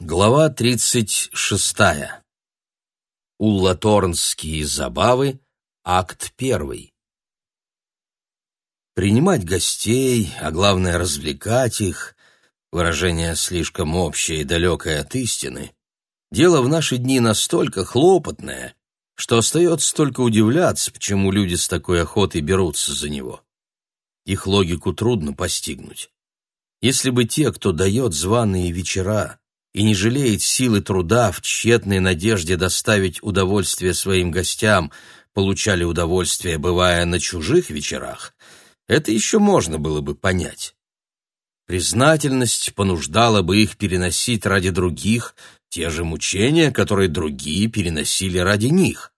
Глава тридцать шестая. Уллаторнские забавы. Акт первый. Принимать гостей, а главное развлекать их, выражение слишком общее и далекое от истины, дело в наши дни настолько хлопотное, что остается только удивляться, почему люди с такой охотой берутся за него. Их логику трудно постигнуть. Если бы те, кто дает званые вечера, и не жалеет силы труда в тщетной надежде доставить удовольствие своим гостям, получали удовольствие, бывая на чужих вечерах, это еще можно было бы понять. Признательность понуждала бы их переносить ради других те же мучения, которые другие переносили ради них.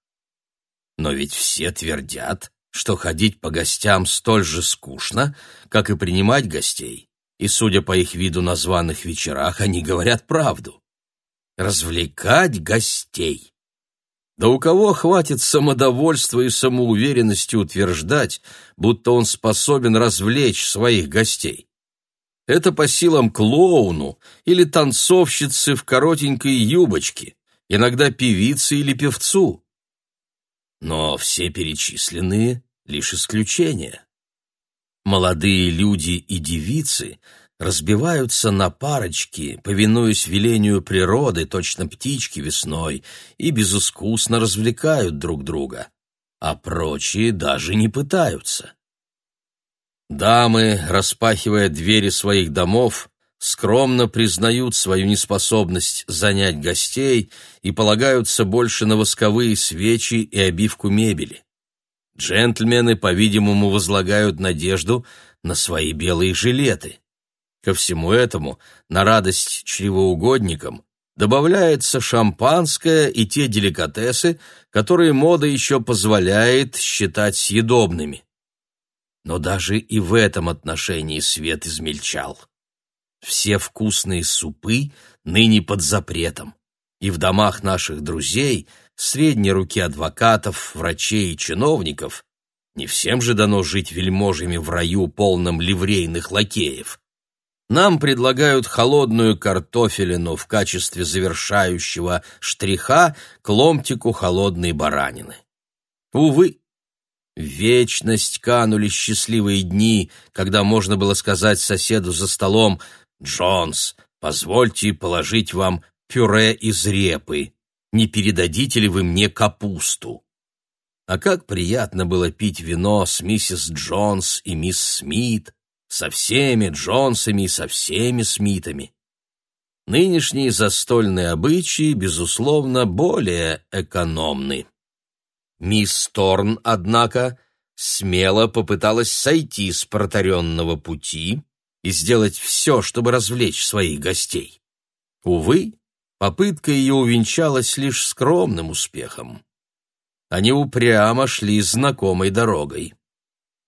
Но ведь все твердят, что ходить по гостям столь же скучно, как и принимать гостей и, судя по их виду на званых вечерах, они говорят правду. Развлекать гостей. Да у кого хватит самодовольства и самоуверенности утверждать, будто он способен развлечь своих гостей? Это по силам клоуну или танцовщице в коротенькой юбочке, иногда певице или певцу. Но все перечисленные — лишь исключения. Молодые люди и девицы разбиваются на парочки, повинуясь велению природы, точно птички весной, и безыскусно развлекают друг друга, а прочие даже не пытаются. Дамы, распахивая двери своих домов, скромно признают свою неспособность занять гостей и полагаются больше на восковые свечи и обивку мебели. Джентльмены, по-видимому, возлагают надежду на свои белые жилеты. Ко всему этому, на радость чревоугодникам, добавляется шампанское и те деликатесы, которые мода еще позволяет считать съедобными. Но даже и в этом отношении свет измельчал. Все вкусные супы ныне под запретом, и в домах наших друзей – средней руки адвокатов, врачей и чиновников, не всем же дано жить вельможами в раю, полном ливрейных лакеев. Нам предлагают холодную картофелину в качестве завершающего штриха к ломтику холодной баранины. Увы, вечность канули счастливые дни, когда можно было сказать соседу за столом «Джонс, позвольте положить вам пюре из репы» не передадите ли вы мне капусту? А как приятно было пить вино с миссис Джонс и мисс Смит, со всеми Джонсами и со всеми Смитами. Нынешние застольные обычаи, безусловно, более экономны. Мисс Торн, однако, смело попыталась сойти с протаренного пути и сделать все, чтобы развлечь своих гостей. Увы, Попытка ее увенчалась лишь скромным успехом. Они упрямо шли знакомой дорогой.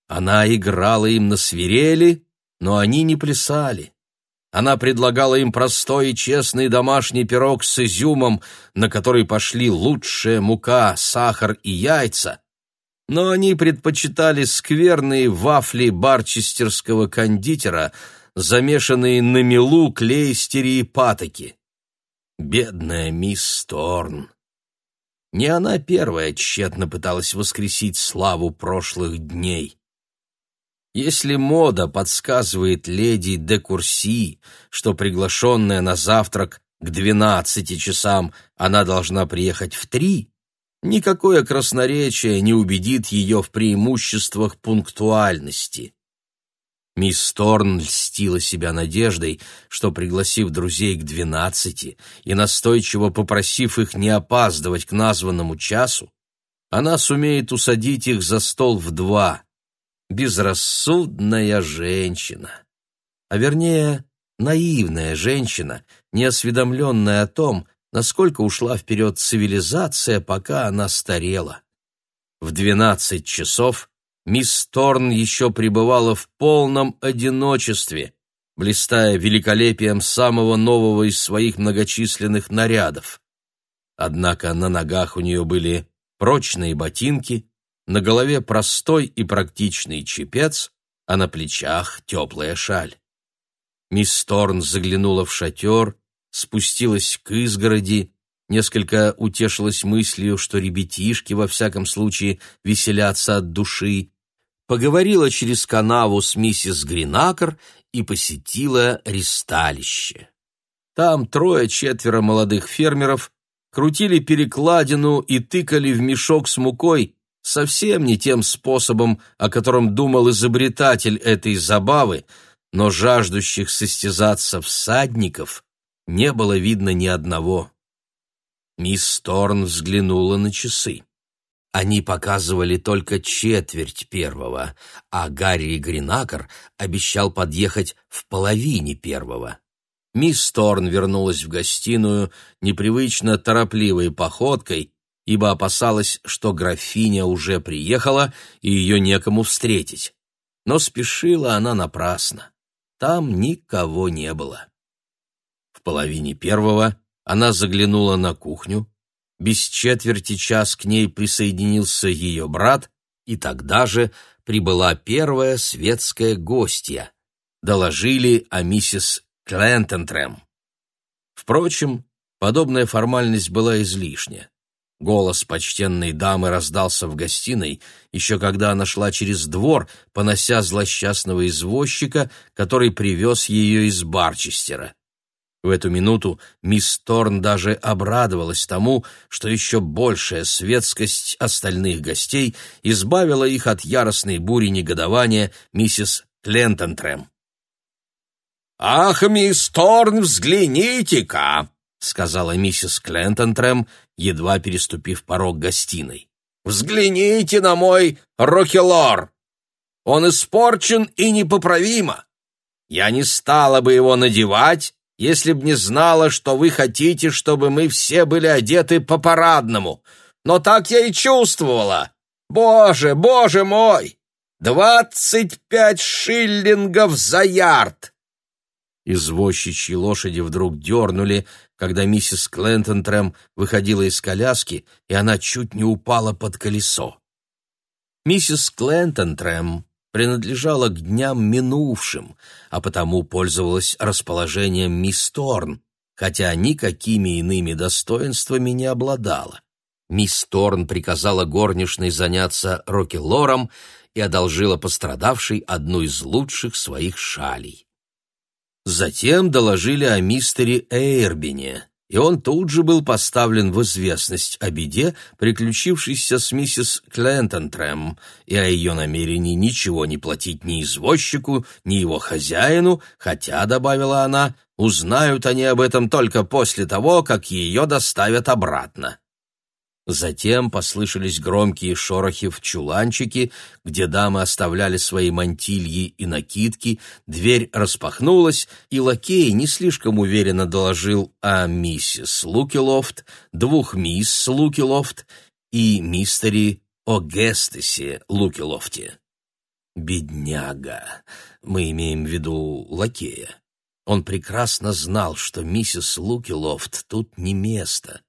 Она играла им на свирели, но они не плясали. Она предлагала им простой и честный домашний пирог с изюмом, на который пошли лучшая мука, сахар и яйца, но они предпочитали скверные вафли барчестерского кондитера, замешанные на мелу, клейстере и патоке. Бедная мисс Торн. Не она первая тщетно пыталась воскресить славу прошлых дней. Если мода подсказывает леди де Курси, что приглашенная на завтрак к двенадцати часам она должна приехать в три, никакое красноречие не убедит ее в преимуществах пунктуальности. Мисс Торн льстила себя надеждой, что, пригласив друзей к двенадцати и настойчиво попросив их не опаздывать к названному часу, она сумеет усадить их за стол в два. Безрассудная женщина. А вернее, наивная женщина, неосведомленная о том, насколько ушла вперед цивилизация, пока она старела. В двенадцать часов мисс Торн еще пребывала в полном одиночестве, блистая великолепием самого нового из своих многочисленных нарядов. Однако на ногах у нее были прочные ботинки, на голове простой и практичный чепец, а на плечах теплая шаль. Мисс Торн заглянула в шатер спустилась к изгороди, несколько утешилась мыслью, что ребятишки, во всяком случае, веселятся от души, поговорила через канаву с миссис Гринакер и посетила ристалище. Там трое-четверо молодых фермеров крутили перекладину и тыкали в мешок с мукой совсем не тем способом, о котором думал изобретатель этой забавы, но жаждущих состязаться всадников не было видно ни одного. Мисс Торн взглянула на часы. Они показывали только четверть первого, а Гарри Гринакер обещал подъехать в половине первого. Мисс Торн вернулась в гостиную непривычно торопливой походкой, ибо опасалась, что графиня уже приехала и ее некому встретить. Но спешила она напрасно. Там никого не было. В половине первого она заглянула на кухню. Без четверти час к ней присоединился ее брат, и тогда же прибыла первая светская гостья. Доложили о миссис Клентентрэм. Впрочем, подобная формальность была излишня. Голос почтенной дамы раздался в гостиной, еще когда она шла через двор, понося злосчастного извозчика, который привез ее из Барчестера. В эту минуту мисс Торн даже обрадовалась тому, что еще большая светскость остальных гостей избавила их от яростной бури негодования миссис Клентентрэм. «Ах, мисс Торн, взгляните-ка!» — сказала миссис Клентонтрем, едва переступив порог гостиной. «Взгляните на мой рокелор! Он испорчен и непоправимо. Я не стала бы его надевать, если б не знала, что вы хотите, чтобы мы все были одеты по-парадному. Но так я и чувствовала. Боже, боже мой! Двадцать пять шиллингов за ярд!» Извозчичьи лошади вдруг дернули, когда миссис Клентонтрем выходила из коляски, и она чуть не упала под колесо. Миссис Клентонтрем принадлежала к дням минувшим, а потому пользовалась расположением мисс Торн, хотя никакими иными достоинствами не обладала. Мисс Торн приказала горничной заняться рокелором и одолжила пострадавшей одну из лучших своих шалей. Затем доложили о мистере Эйрбине, и он тут же был поставлен в известность о беде, приключившейся с миссис Клентонтрем, и о ее намерении ничего не платить ни извозчику, ни его хозяину, хотя, добавила она, узнают они об этом только после того, как ее доставят обратно. Затем послышались громкие шорохи в чуланчике, где дамы оставляли свои мантильи и накидки, дверь распахнулась, и лакей не слишком уверенно доложил о миссис Лукилофт, двух мисс Лукилофт и мистере О'Гестесе Лукилофте. Бедняга, мы имеем в виду лакея. Он прекрасно знал, что миссис Лукилофт тут не место —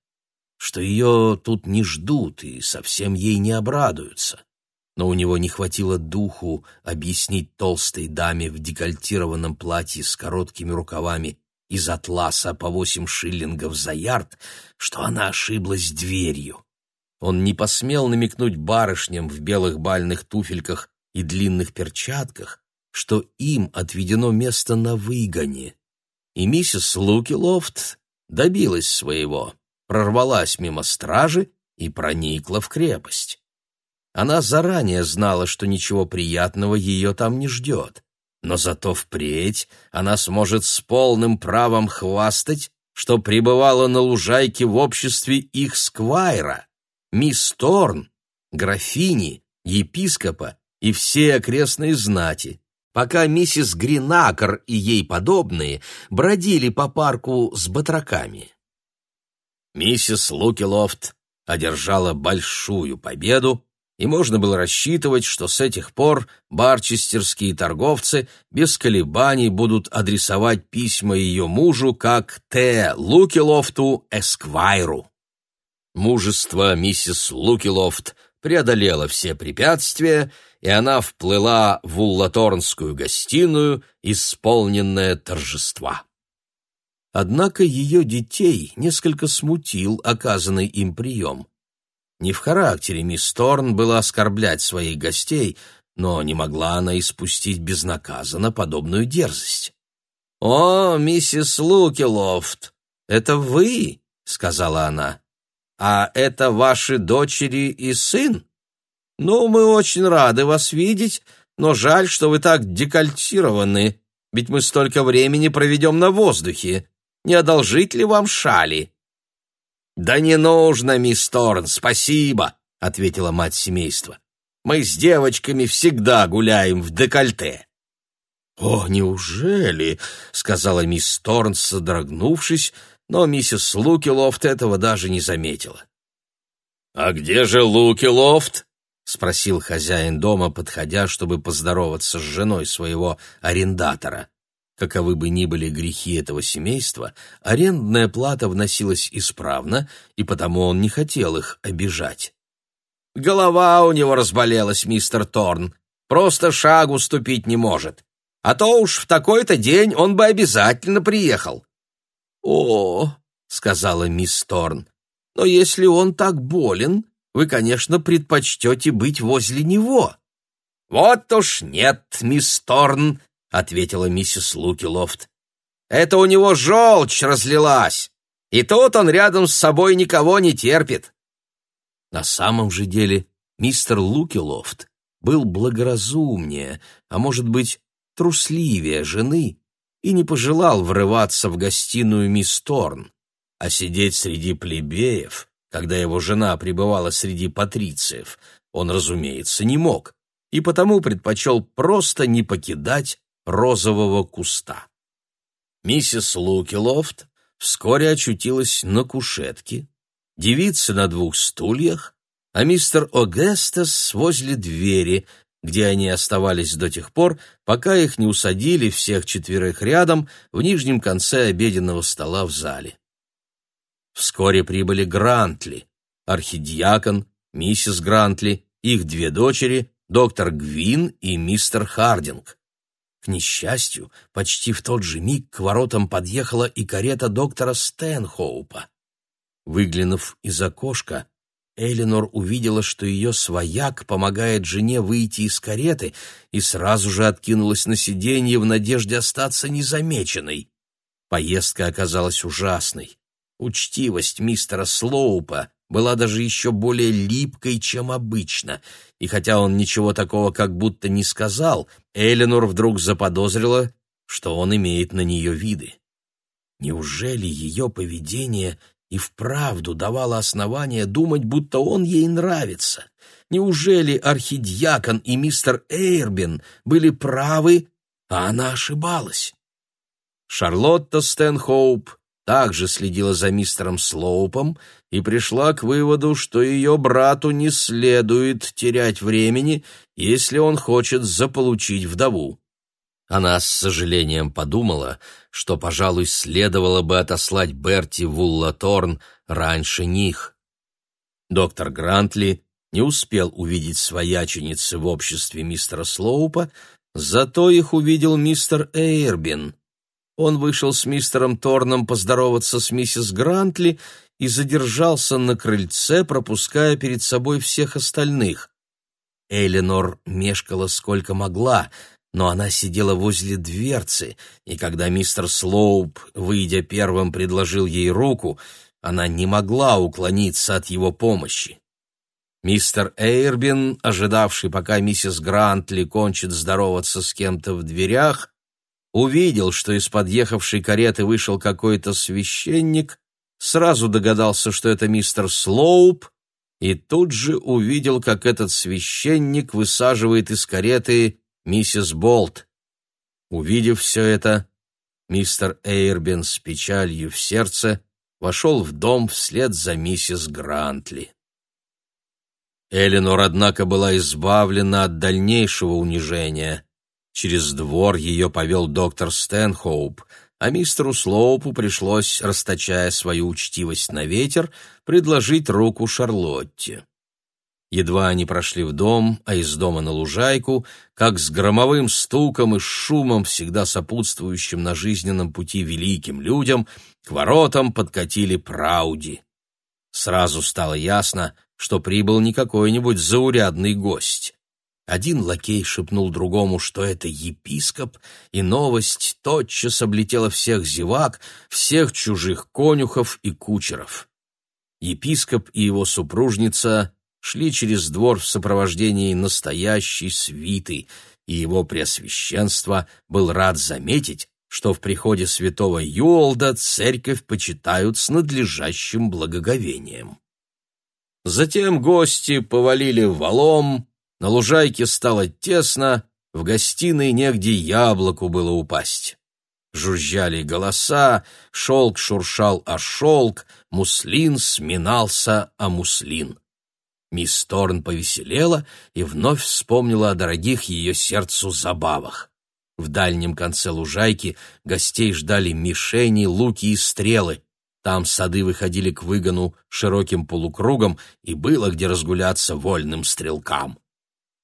что ее тут не ждут и совсем ей не обрадуются. Но у него не хватило духу объяснить толстой даме в декольтированном платье с короткими рукавами из атласа по восемь шиллингов за ярд, что она ошиблась дверью. Он не посмел намекнуть барышням в белых бальных туфельках и длинных перчатках, что им отведено место на выгоне. И миссис Лукилофт добилась своего прорвалась мимо стражи и проникла в крепость. Она заранее знала, что ничего приятного ее там не ждет, но зато впредь она сможет с полным правом хвастать, что пребывала на лужайке в обществе их сквайра, мисс Торн, графини, епископа и все окрестные знати, пока миссис Гринакер и ей подобные бродили по парку с батраками. Миссис Лукилофт одержала большую победу, и можно было рассчитывать, что с этих пор барчестерские торговцы без колебаний будут адресовать письма ее мужу как Т. Лукилофту Эсквайру. Мужество миссис Лукилофт преодолело все препятствия, и она вплыла в Уллаторнскую гостиную, исполненная торжества. Однако ее детей несколько смутил оказанный им прием. Не в характере мисс Торн было оскорблять своих гостей, но не могла она испустить безнаказанно подобную дерзость. «О, миссис Лукилофт, это вы?» — сказала она. «А это ваши дочери и сын? Ну, мы очень рады вас видеть, но жаль, что вы так декольтированы, ведь мы столько времени проведем на воздухе. Не одолжить ли вам шали?» «Да не нужно, мисс Торн, спасибо», — ответила мать семейства. «Мы с девочками всегда гуляем в декольте». «О, неужели?» — сказала мисс Торн, содрогнувшись, но миссис Лукилофт этого даже не заметила. «А где же Лукилофт?» — спросил хозяин дома, подходя, чтобы поздороваться с женой своего арендатора. Каковы бы ни были грехи этого семейства, арендная плата вносилась исправно, и потому он не хотел их обижать. «Голова у него разболелась, мистер Торн. Просто шагу ступить не может а то уж в такой-то день он бы обязательно приехал». «О, — сказала мисс Торн, — но если он так болен, вы, конечно, предпочтете быть возле него». «Вот уж нет, мисс Торн», — ответила миссис Лукилофт. «Это у него желчь разлилась, и тут он рядом с собой никого не терпит». На самом же деле мистер Лукилофт был благоразумнее, а может быть, трусливее жены и не пожелал врываться в гостиную мисс Торн, а сидеть среди плебеев, когда его жена пребывала среди патрициев, он, разумеется, не мог, и потому предпочел просто не покидать розового куста. Миссис Лукилофт вскоре очутилась на кушетке, девица на двух стульях, а мистер Огестес возле двери, где они оставались до тех пор, пока их не усадили всех четверых рядом в нижнем конце обеденного стола в зале. Вскоре прибыли Грантли, архидиакон, миссис Грантли, их две дочери, доктор Гвин и мистер Хардинг. Несчастью, почти в тот же миг к воротам подъехала и карета доктора Стэнхоупа. Выглянув из окошка, Элинор увидела, что ее свояк помогает жене выйти из кареты и сразу же откинулась на сиденье в надежде остаться незамеченной. Поездка оказалась ужасной. Учтивость мистера Слоупа была даже еще более липкой, чем обычно, и хотя он ничего такого как будто не сказал, Элинор вдруг заподозрила, что он имеет на нее виды. Неужели ее поведение и вправду давала основание думать, будто он ей нравится. Неужели архидьякон и мистер Эйрбин были правы, а она ошибалась? Шарлотта Стэнхоуп также следила за мистером Слоупом и пришла к выводу, что ее брату не следует терять времени, если он хочет заполучить вдову. Она с сожалением подумала, что, пожалуй, следовало бы отослать Берти в Уллаторн раньше них. Доктор Грантли не успел увидеть свояченицы в обществе мистера Слоупа, зато их увидел мистер Эйрбин. Он вышел с мистером Торном поздороваться с миссис Грантли и задержался на крыльце, пропуская перед собой всех остальных. Эленор мешкала сколько могла, но она сидела возле дверцы, и когда мистер Слоуп, выйдя первым, предложил ей руку, она не могла уклониться от его помощи. Мистер Эйрбин, ожидавший, пока миссис Грантли кончит здороваться с кем-то в дверях, увидел, что из подъехавшей кареты вышел какой-то священник, сразу догадался, что это мистер Слоуп, и тут же увидел, как этот священник высаживает из кареты миссис Болт. Увидев все это, мистер Эйрбин с печалью в сердце вошел в дом вслед за миссис Грантли. Эленор, однако, была избавлена от дальнейшего унижения. Через двор ее повел доктор Стэнхоуп, а мистеру Слоупу пришлось, расточая свою учтивость на ветер, предложить руку Шарлотте. Едва они прошли в дом, а из дома на лужайку, как с громовым стуком и шумом, всегда сопутствующим на жизненном пути великим людям, к воротам подкатили прауди. Сразу стало ясно, что прибыл не какой-нибудь заурядный гость. Один лакей шепнул другому, что это епископ, и новость тотчас облетела всех зевак, всех чужих конюхов и кучеров. Епископ и его супружница шли через двор в сопровождении настоящей свиты, и его преосвященство был рад заметить, что в приходе святого Юолда церковь почитают с надлежащим благоговением. Затем гости повалили валом, на лужайке стало тесно, в гостиной негде яблоку было упасть. Жужжали голоса, шелк шуршал о шелк, муслин сминался о муслин. Мисс Торн повеселела и вновь вспомнила о дорогих ее сердцу забавах. В дальнем конце лужайки гостей ждали мишени, луки и стрелы. Там сады выходили к выгону широким полукругом, и было где разгуляться вольным стрелкам.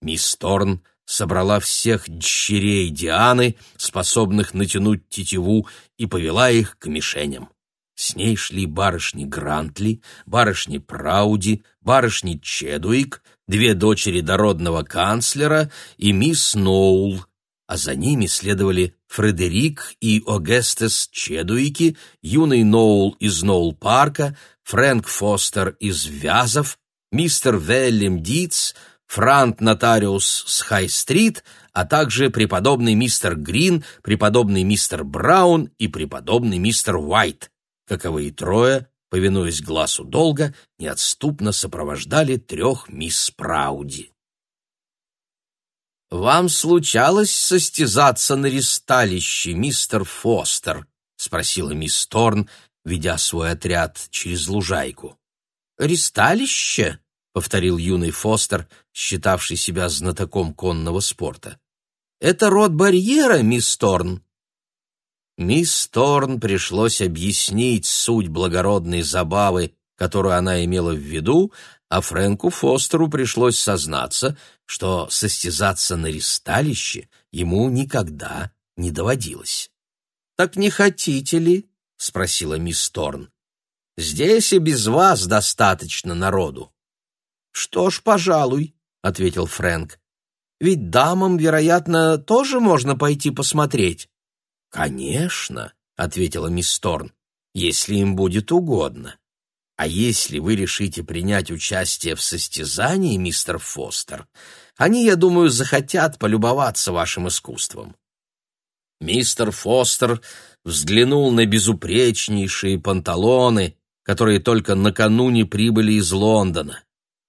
Мисс Торн собрала всех дщерей Дианы, способных натянуть тетиву, и повела их к мишеням. С ней шли барышни Грантли, барышни Прауди, барышни Чедуик, две дочери дородного канцлера и мисс Ноул, а за ними следовали Фредерик и Огестес Чедуики, юный Ноул из Ноул-парка, Фрэнк Фостер из Вязов, мистер Веллим Дитс, Франт Нотариус с Хай-стрит, а также преподобный мистер Грин, преподобный мистер Браун и преподобный мистер Уайт, каковые трое, повинуясь глазу долга, неотступно сопровождали трех мисс Прауди. «Вам случалось состязаться на ристалище, мистер Фостер?» — спросила мисс Торн, ведя свой отряд через лужайку. «Ристалище?» Повторил юный Фостер, считавший себя знатоком конного спорта. Это род барьера, мисс Торн. Мисс Торн пришлось объяснить суть благородной забавы, которую она имела в виду, а Фрэнку Фостеру пришлось сознаться, что состязаться на ристалище ему никогда не доводилось. «Так не хотите ли?» — спросила мисс Торн. «Здесь и без вас достаточно народу». «Что ж, пожалуй», — ответил Фрэнк. «Ведь дамам, вероятно, тоже можно пойти посмотреть». «Конечно», — ответила мисс Торн, — «если им будет угодно. А если вы решите принять участие в состязании, мистер Фостер, они, я думаю, захотят полюбоваться вашим искусством». Мистер Фостер взглянул на безупречнейшие панталоны, которые только накануне прибыли из Лондона.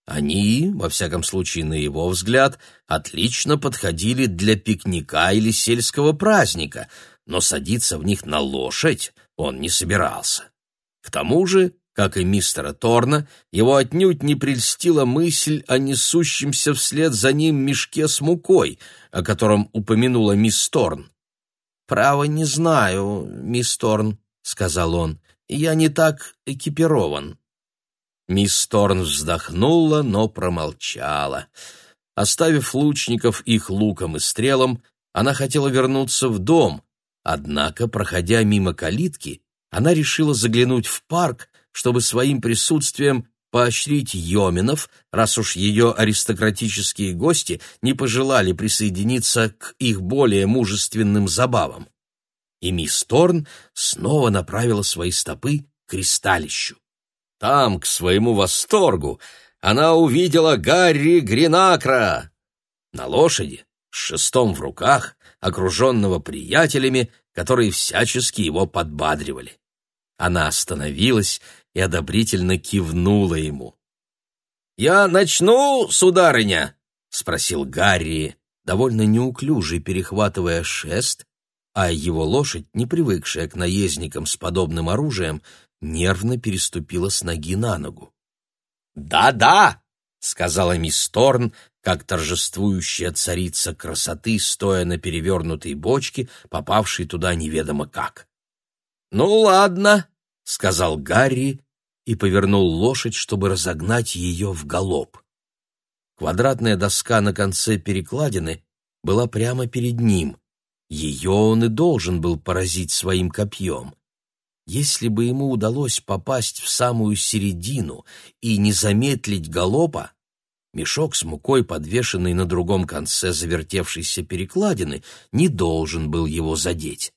Они, во всяком случае, на его взгляд, отлично подходили для пикника или сельского праздника, но садиться в них на лошадь он не собирался. К тому же, как и мистера Торна, его отнюдь не прельстила мысль о несущемся вслед за ним мешке с мукой, о котором упомянула мисс Торн. «Право не знаю, мисс Торн», — сказал он, — «я не так экипирован». Мисс Торн вздохнула, но промолчала. Оставив лучников их луком и стрелом, она хотела вернуться в дом, однако, проходя мимо калитки, она решила заглянуть в парк, чтобы своим присутствием поощрить Йоминов, раз уж ее аристократические гости не пожелали присоединиться к их более мужественным забавам. И мисс Торн снова направила свои стопы к кристалищу. Там, к своему восторгу, она увидела Гарри Гринакра на лошади, с шестом в руках, окруженного приятелями, которые всячески его подбадривали. Она остановилась и одобрительно кивнула ему. «Я начну, сударыня?» — спросил Гарри, довольно неуклюже перехватывая шест, а его лошадь, не привыкшая к наездникам с подобным оружием, нервно переступила с ноги на ногу. «Да-да!» — сказала мисс Торн, как торжествующая царица красоты, стоя на перевернутой бочке, попавшей туда неведомо как. «Ну ладно», — сказал Гарри и повернул лошадь, чтобы разогнать ее в галоп. Квадратная доска на конце перекладины была прямо перед ним. Ее он и должен был поразить своим копьем. Если бы ему удалось попасть в самую середину и не замедлить галопа, мешок с мукой, подвешенный на другом конце завертевшейся перекладины, не должен был его задеть.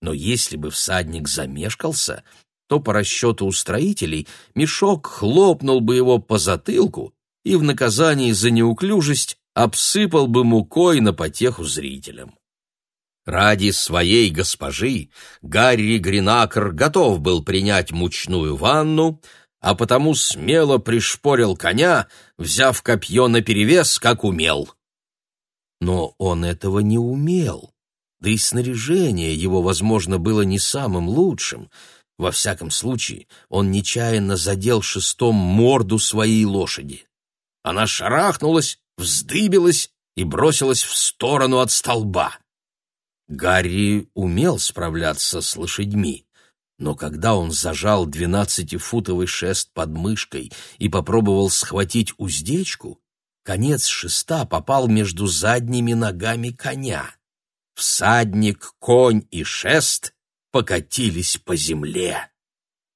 Но если бы всадник замешкался, то по расчету устроителей мешок хлопнул бы его по затылку и в наказании за неуклюжесть обсыпал бы мукой на потеху зрителям. Ради своей госпожи Гарри Гринакер готов был принять мучную ванну, а потому смело пришпорил коня, взяв копье наперевес, как умел. Но он этого не умел, да и снаряжение его, возможно, было не самым лучшим. Во всяком случае, он нечаянно задел шестом морду своей лошади. Она шарахнулась, вздыбилась и бросилась в сторону от столба. Гарри умел справляться с лошадьми, но когда он зажал двенадцатифутовый шест под мышкой и попробовал схватить уздечку, конец шеста попал между задними ногами коня. Всадник, конь и шест покатились по земле.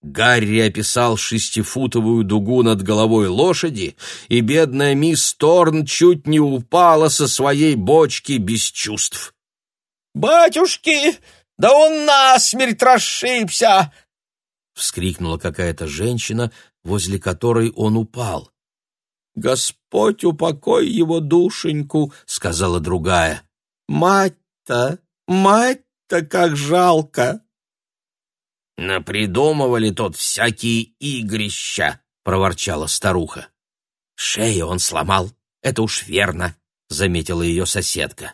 Гарри описал шестифутовую дугу над головой лошади, и бедная мисс Торн чуть не упала со своей бочки без чувств. «Батюшки, да он насмерть расшибся!» — вскрикнула какая-то женщина, возле которой он упал. «Господь упокой его душеньку!» — сказала другая. «Мать-то, мать-то, как жалко!» «Напридумывали тут всякие игрища!» — проворчала старуха. «Шею он сломал, это уж верно», — заметила ее соседка.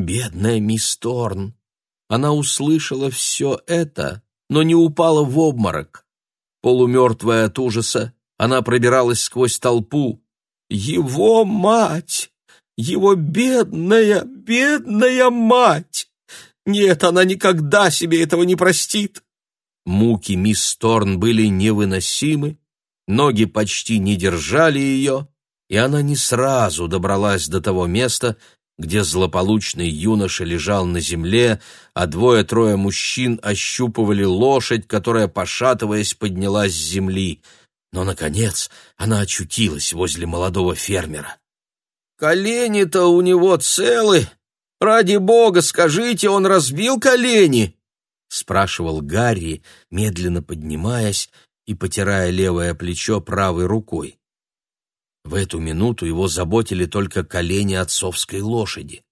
Бедная мисс Торн! Она услышала все это, но не упала в обморок. Полумертвая от ужаса, она пробиралась сквозь толпу. «Его мать! Его бедная, бедная мать! Нет, она никогда себе этого не простит!» Муки мисс Торн были невыносимы, ноги почти не держали ее, и она не сразу добралась до того места, где злополучный юноша лежал на земле, а двое-трое мужчин ощупывали лошадь, которая, пошатываясь, поднялась с земли. Но, наконец, она очутилась возле молодого фермера. «Колени-то у него целы! Ради бога, скажите, он разбил колени?» — спрашивал Гарри, медленно поднимаясь и потирая левое плечо правой рукой. В эту минуту его заботили только колени отцовской лошади.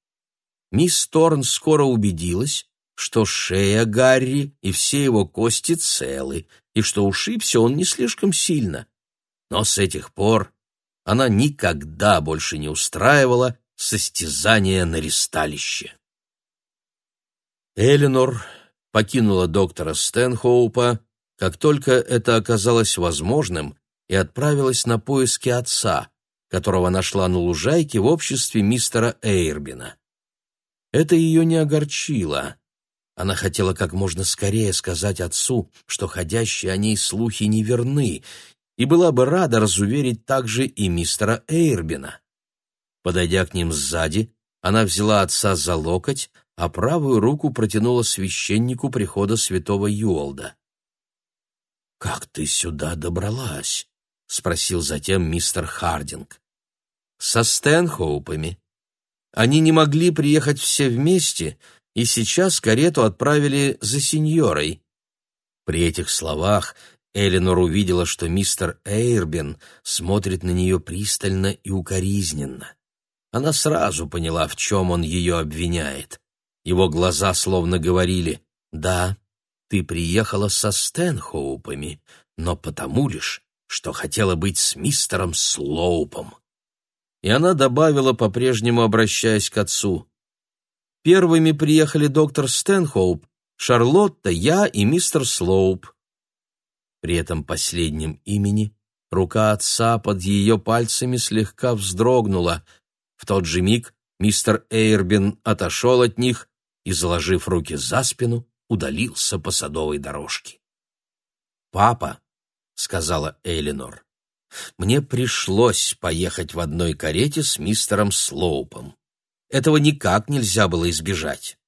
Мисс Торн скоро убедилась, что шея Гарри и все его кости целы, и что ушибся он не слишком сильно. Но с этих пор она никогда больше не устраивала состязания на ристалище. Эленор покинула доктора Стэнхоупа, как только это оказалось возможным, и отправилась на поиски отца, которого нашла на лужайке в обществе мистера Эйрбина. Это ее не огорчило. Она хотела как можно скорее сказать отцу, что ходящие о ней слухи неверны, и была бы рада разуверить также и мистера Эйрбина. Подойдя к ним сзади, она взяла отца за локоть, а правую руку протянула священнику прихода святого Юолда. «Как ты сюда добралась?» — спросил затем мистер Хардинг. «Со Стэнхоупами. Они не могли приехать все вместе, и сейчас карету отправили за сеньорой». При этих словах Эленор увидела, что мистер Эйрбин смотрит на нее пристально и укоризненно. Она сразу поняла, в чем он ее обвиняет. Его глаза словно говорили «Да, ты приехала со Стэнхоупами, но потому лишь, что хотела быть с мистером Слоупом. И она добавила, по-прежнему обращаясь к отцу. Первыми приехали доктор Стэнхоуп, Шарлотта, я и мистер Слоуп. При этом последнем имени рука отца под ее пальцами слегка вздрогнула. В тот же миг мистер Эйрбин отошел от них и, заложив руки за спину, удалился по садовой дорожке. Папа, сказала Элинор. мне пришлось поехать в одной карете с мистером Слоупом. Этого никак нельзя было избежать.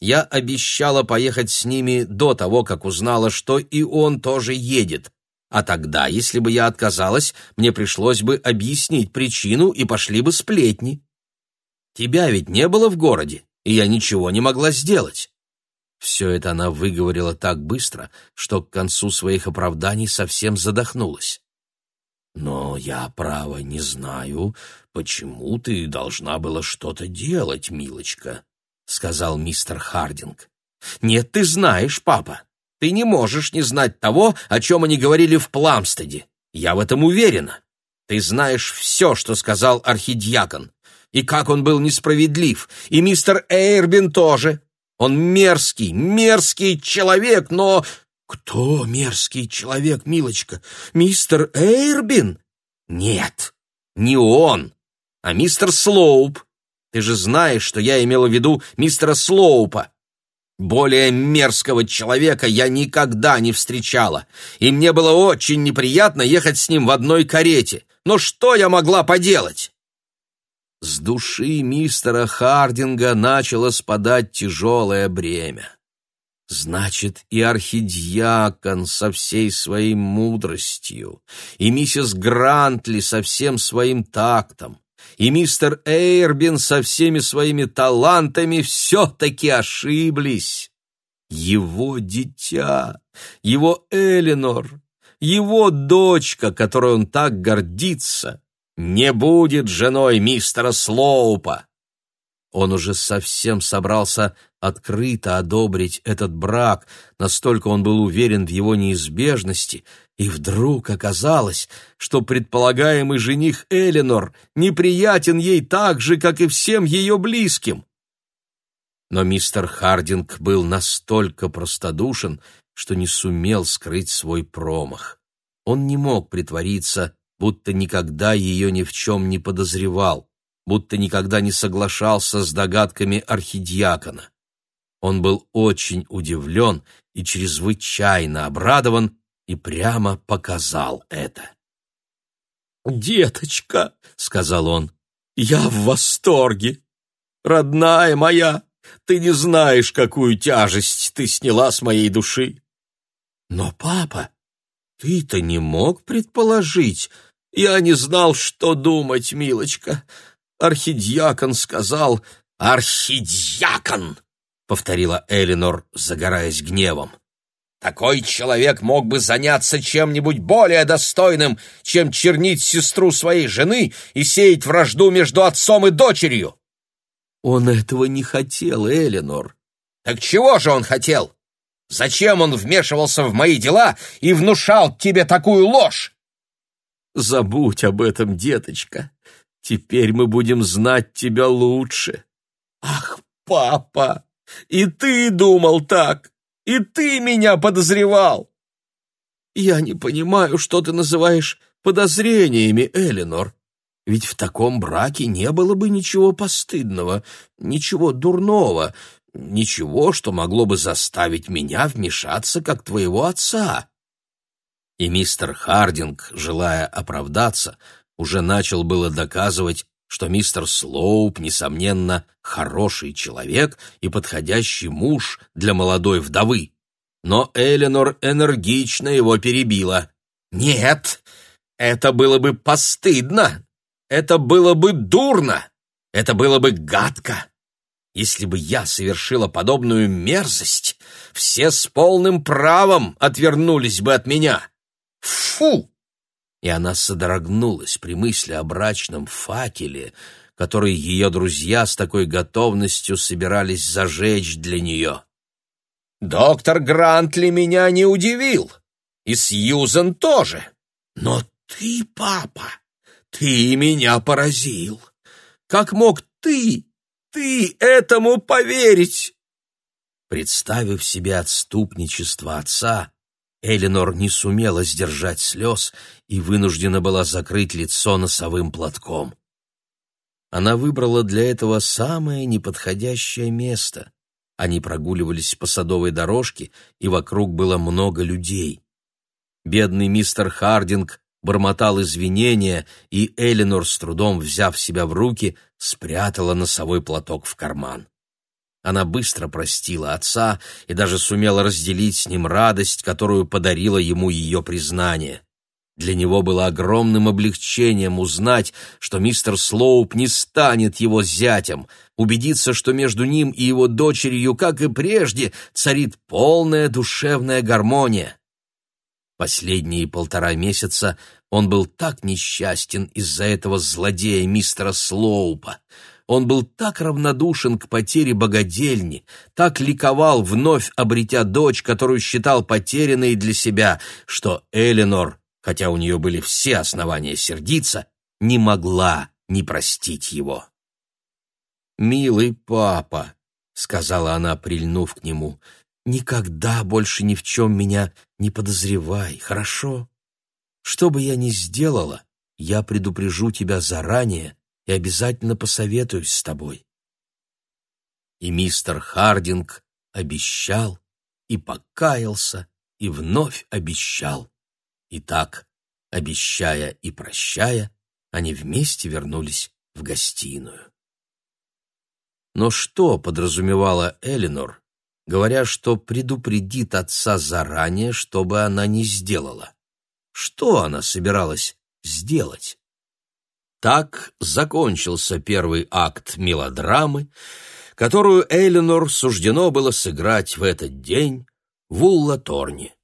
Я обещала поехать с ними до того, как узнала, что и он тоже едет. А тогда, если бы я отказалась, мне пришлось бы объяснить причину и пошли бы сплетни. Тебя ведь не было в городе, и я ничего не могла сделать. Все это она выговорила так быстро, что к концу своих оправданий совсем задохнулась. «Но я, право, не знаю, почему ты должна была что-то делать, милочка», — сказал мистер Хардинг. «Нет, ты знаешь, папа. Ты не можешь не знать того, о чем они говорили в Пламстеде. Я в этом уверена. Ты знаешь все, что сказал архидьякон, и как он был несправедлив, и мистер Эйрбин тоже. Он мерзкий, мерзкий человек, но «Кто мерзкий человек, милочка? Мистер Эйрбин?» «Нет, не он, а мистер Слоуп. Ты же знаешь, что я имела в виду мистера Слоупа. Более мерзкого человека я никогда не встречала, и мне было очень неприятно ехать с ним в одной карете. Но что я могла поделать?» С души мистера Хардинга начало спадать тяжелое бремя. Значит, и архидьякон со всей своей мудростью, и миссис Грантли со всем своим тактом, и мистер Эйрбин со всеми своими талантами все-таки ошиблись. Его дитя, его Эленор, его дочка, которой он так гордится, не будет женой мистера Слоупа. Он уже совсем собрался открыто одобрить этот брак, настолько он был уверен в его неизбежности, и вдруг оказалось, что предполагаемый жених Эленор неприятен ей так же, как и всем ее близким. Но мистер Хардинг был настолько простодушен, что не сумел скрыть свой промах. Он не мог притвориться, будто никогда ее ни в чем не подозревал будто никогда не соглашался с догадками архидиакона. Он был очень удивлен и чрезвычайно обрадован и прямо показал это. «Деточка», — сказал он, — «я в восторге. Родная моя, ты не знаешь, какую тяжесть ты сняла с моей души». «Но, папа, ты-то не мог предположить. Я не знал, что думать, милочка. Архидьякон сказал «Архидьякон!» — повторила Элинор, загораясь гневом. «Такой человек мог бы заняться чем-нибудь более достойным, чем чернить сестру своей жены и сеять вражду между отцом и дочерью!» «Он этого не хотел, Элинор». «Так чего же он хотел? Зачем он вмешивался в мои дела и внушал тебе такую ложь?» «Забудь об этом, деточка. Теперь мы будем знать тебя лучше. Ах, папа, и ты думал так, и ты меня подозревал. Я не понимаю, что ты называешь подозрениями, Элинор. Ведь в таком браке не было бы ничего постыдного, ничего дурного, ничего, что могло бы заставить меня вмешаться, как твоего отца. И мистер Хардинг, желая оправдаться, уже начал было доказывать, что мистер Слоуп, несомненно, хороший человек и подходящий муж для молодой вдовы. Но Эленор энергично его перебила. «Нет, это было бы постыдно, это было бы дурно, это было бы гадко. Если бы я совершила подобную мерзость, все с полным правом отвернулись бы от меня. Фу!» и она содрогнулась при мысли о брачном факеле, который ее друзья с такой готовностью собирались зажечь для нее. «Доктор Грантли меня не удивил, и Сьюзен тоже. Но ты, папа, ты меня поразил. Как мог ты, ты этому поверить?» Представив себе отступничество отца, Эленор не сумела сдержать слез и вынуждена была закрыть лицо носовым платком. Она выбрала для этого самое неподходящее место. Они прогуливались по садовой дорожке, и вокруг было много людей. Бедный мистер Хардинг бормотал извинения, и Эленор, с трудом взяв себя в руки, спрятала носовой платок в карман. Она быстро простила отца и даже сумела разделить с ним радость, которую подарило ему ее признание. Для него было огромным облегчением узнать, что мистер Слоуп не станет его зятем, убедиться, что между ним и его дочерью, как и прежде, царит полная душевная гармония. Последние полтора месяца он был так несчастен из-за этого злодея мистера Слоупа. Он был так равнодушен к потере богадельни, так ликовал, вновь обретя дочь, которую считал потерянной для себя, что Эленор хотя у нее были все основания сердиться, не могла не простить его. «Милый папа», — сказала она, прильнув к нему, — «никогда больше ни в чем меня не подозревай, хорошо? Что бы я ни сделала, я предупрежу тебя заранее и обязательно посоветуюсь с тобой». И мистер Хардинг обещал и покаялся и вновь обещал. И так, обещая и прощая, они вместе вернулись в гостиную. Но что подразумевала Элинор, говоря, что предупредит отца заранее, чтобы она не сделала? Что она собиралась сделать? Так закончился первый акт мелодрамы, которую Эленор суждено было сыграть в этот день в Уллаторне.